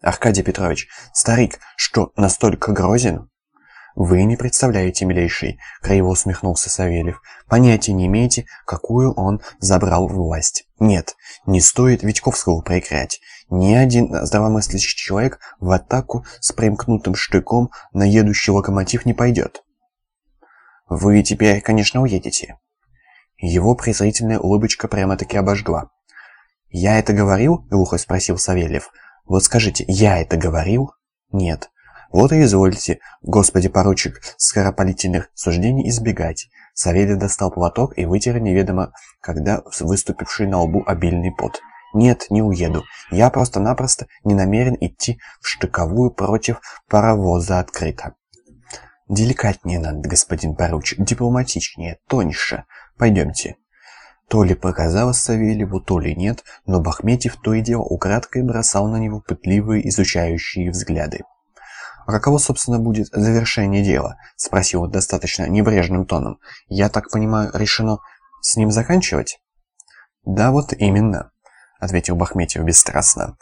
Аркадий Петрович, старик, что, настолько грозен?» «Вы не представляете, милейший», — криво усмехнулся Савельев. «Понятия не имеете, какую он забрал власть. Нет, не стоит Витьковского прикрять. Ни один здравомыслящий человек в атаку с примкнутым штыком на едущий локомотив не пойдет». «Вы теперь, конечно, уедете». Его презрительная улыбочка прямо-таки обожгла. «Я это говорил?» — глухо спросил Савельев. «Вот скажите, я это говорил?» «Нет». «Вот и извольте, господи поручик, скоропалительных суждений избегать». Савельев достал платок и вытер неведомо, когда выступивший на лбу обильный пот. «Нет, не уеду. Я просто-напросто не намерен идти в штыковую против паровоза открыто». «Деликатнее надо, господин поручик, дипломатичнее, тоньше. Пойдемте». То ли показалось Савельеву, то ли нет, но Бахметьев то и дело украдкой бросал на него пытливые изучающие взгляды. «А каково, собственно, будет завершение дела?» — спросил достаточно небрежным тоном. «Я так понимаю, решено с ним заканчивать?» «Да, вот именно», — ответил Бахметьев бесстрастно.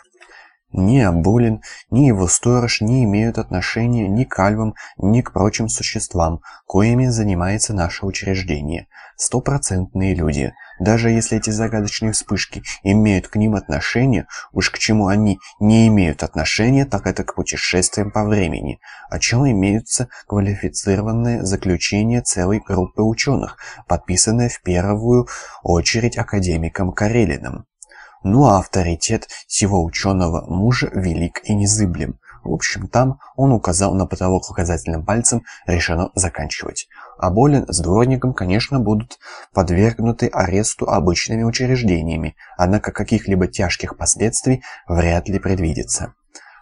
Ни Абулин, ни его сторож не имеют отношения ни к альвам, ни к прочим существам, коими занимается наше учреждение. Стопроцентные люди. Даже если эти загадочные вспышки имеют к ним отношение, уж к чему они не имеют отношения, так это к путешествиям по времени, о чем имеются квалифицированные заключения целой группы ученых, подписанные в первую очередь академиком Карелиным. Ну а авторитет всего ученого мужа велик и незыблем. В общем, там он указал на потолок указательным пальцем, решено заканчивать. А Болин с дворником, конечно, будут подвергнуты аресту обычными учреждениями, однако каких-либо тяжких последствий вряд ли предвидится.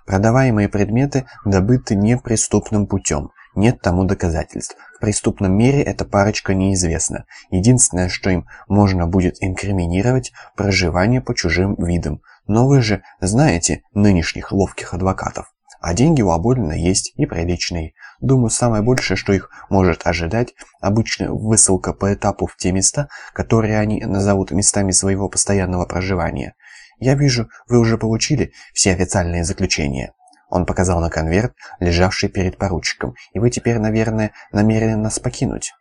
Продаваемые предметы добыты неприступным путем, нет тому доказательств. В преступном мире эта парочка неизвестна. Единственное, что им можно будет инкриминировать – проживание по чужим видам. Но вы же знаете нынешних ловких адвокатов. А деньги у Аболина есть и приличные. Думаю, самое большее, что их может ожидать, обычная высылка по этапу в те места, которые они назовут местами своего постоянного проживания. Я вижу, вы уже получили все официальные заключения. Он показал на конверт, лежавший перед поручиком. «И вы теперь, наверное, намерены нас покинуть?»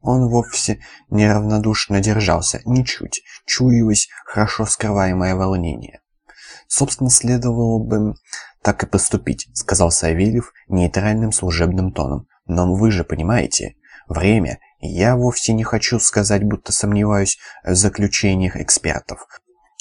Он вовсе неравнодушно держался, ничуть, чуялось хорошо скрываемое волнение. «Собственно, следовало бы так и поступить», — сказал Савельев нейтральным служебным тоном. «Но вы же понимаете, время. Я вовсе не хочу сказать, будто сомневаюсь в заключениях экспертов.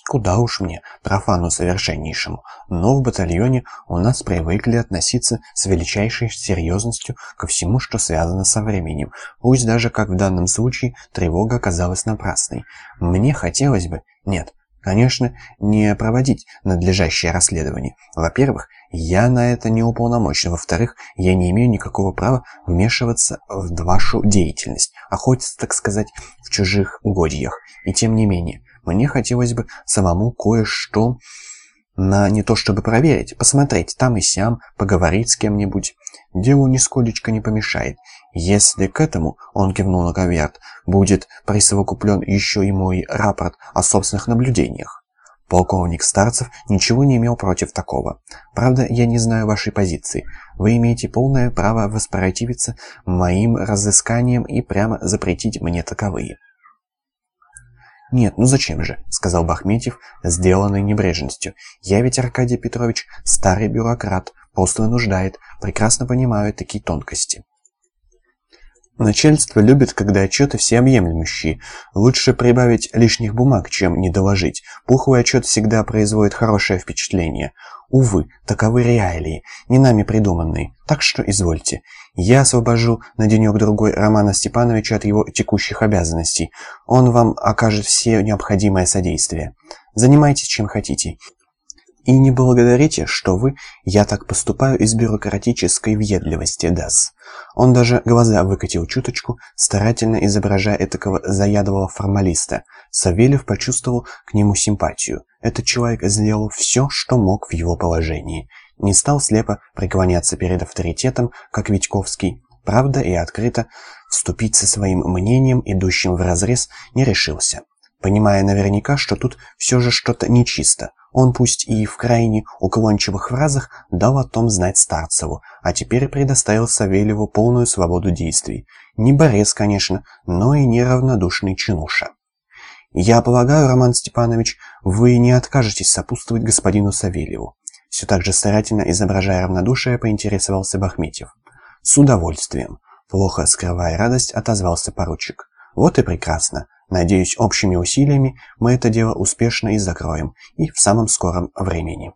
Куда уж мне, профану совершеннейшему, но в батальоне у нас привыкли относиться с величайшей серьезностью ко всему, что связано со временем, пусть даже, как в данном случае, тревога оказалась напрасной. Мне хотелось бы... Нет, конечно, не проводить надлежащее расследование. Во-первых, я на это не уполномочен. Во-вторых, я не имею никакого права вмешиваться в вашу деятельность, охотиться, так сказать, в чужих угодьях. И тем не менее, мне хотелось бы самому кое-что на не то чтобы проверить, посмотреть там и сям, поговорить с кем-нибудь. Делу нисколечко не помешает. Если к этому, он кивнул на конверт, будет присовокуплен еще и мой рапорт о собственных наблюдениях. Полковник Старцев ничего не имел против такого. Правда, я не знаю вашей позиции. Вы имеете полное право воспротивиться моим разысканиям и прямо запретить мне таковые. «Нет, ну зачем же?» — сказал Бахметьев, сделанный небрежностью. «Я ведь, Аркадий Петрович, старый бюрократ, пост вынуждает, прекрасно понимаю такие тонкости». Начальство любит, когда отчеты всеобъемлющие. Лучше прибавить лишних бумаг, чем не доложить. Пухлый отчет всегда производит хорошее впечатление. Увы, таковы реалии, не нами придуманные. Так что извольте. Я освобожу на денек-другой Романа Степановича от его текущих обязанностей. Он вам окажет все необходимое содействие. Занимайтесь чем хотите. И не благодарите, что вы, я так поступаю из бюрократической въедливости, Дас. Он даже глаза выкатил чуточку, старательно изображая этакого заядлого формалиста. Савельев почувствовал к нему симпатию. Этот человек сделал все, что мог в его положении. Не стал слепо преклоняться перед авторитетом, как Витьковский. Правда и открыто вступить со своим мнением, идущим вразрез, не решился. Понимая наверняка, что тут все же что-то нечисто, Он пусть и в крайне уклончивых фразах дал о том знать Старцеву, а теперь предоставил Савельеву полную свободу действий. Не борец, конечно, но и неравнодушный чинуша. «Я полагаю, Роман Степанович, вы не откажетесь сопутствовать господину Савельеву?» Все так же старательно изображая равнодушие, поинтересовался Бахметьев. «С удовольствием», — плохо скрывая радость, отозвался поручик. «Вот и прекрасно. Надеюсь, общими усилиями мы это дело успешно и закроем, и в самом скором времени».